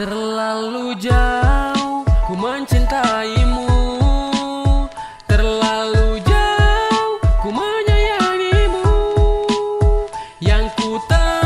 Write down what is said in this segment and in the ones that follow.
Terlalu jauh ku mencintaimu. Terlalu jauh ku menyayangimu. Yang ku tahu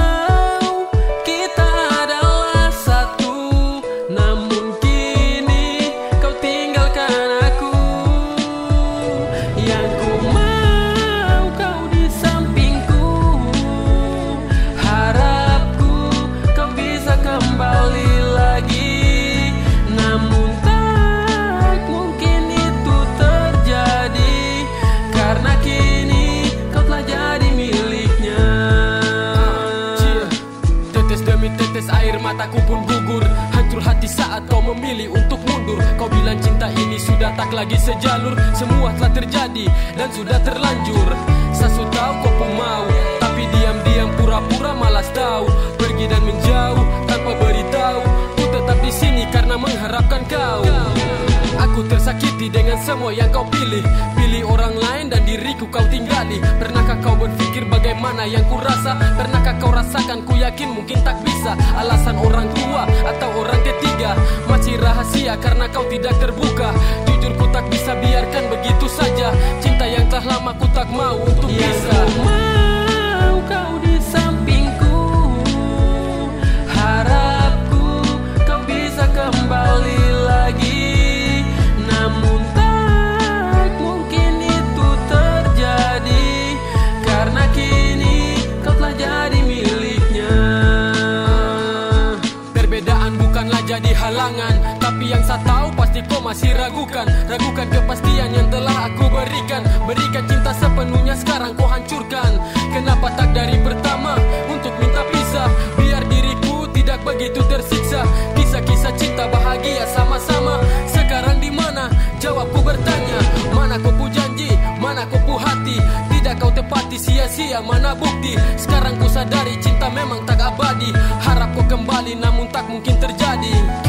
mataku pun gugur. Hancur hati saat kau memilih untuk mundur. Kau bilang cinta ini sudah tak lagi sejalur. Semua telah terjadi dan sudah terlanjur. Sasu tahu kau pun mau Tapi diam-diam pura-pura malas tahu. Pergi dan menjauh tanpa beritahu. Ku tetap di sini karena mengharapkan kau. Aku tersakiti dengan semua yang kau pilih bagaimana yang ku rasa Pernahkah kau rasakan ku yakin mungkin tak bisa. Alasan orang tua atau orang ketiga? Masih rahasia karena kau tidak terbuka. Jujur ku tak bisa biarkan begitu saja. Cinta yang telah lama ku tak mau halangan Tapi yang saya tahu pasti kau masih ragukan. Ragukan kepastian yang telah aku berikan. Berikan cinta sepenuhnya sekarang kau hancurkan. Kenapa tak dari pertama untuk minta pisah? Biar diriku tidak begitu tersiksa. Kisah-kisah cinta bahagia sama-sama. Sekarang di mana? Jawabku bertanya. Mana kau pu janji? Mana kau pu hati? Tidak kau tepati sia-sia mana bukti. Sekarang ku sadari cinta memang tak abadi. Harap kau kembali namun tak mungkin terjadi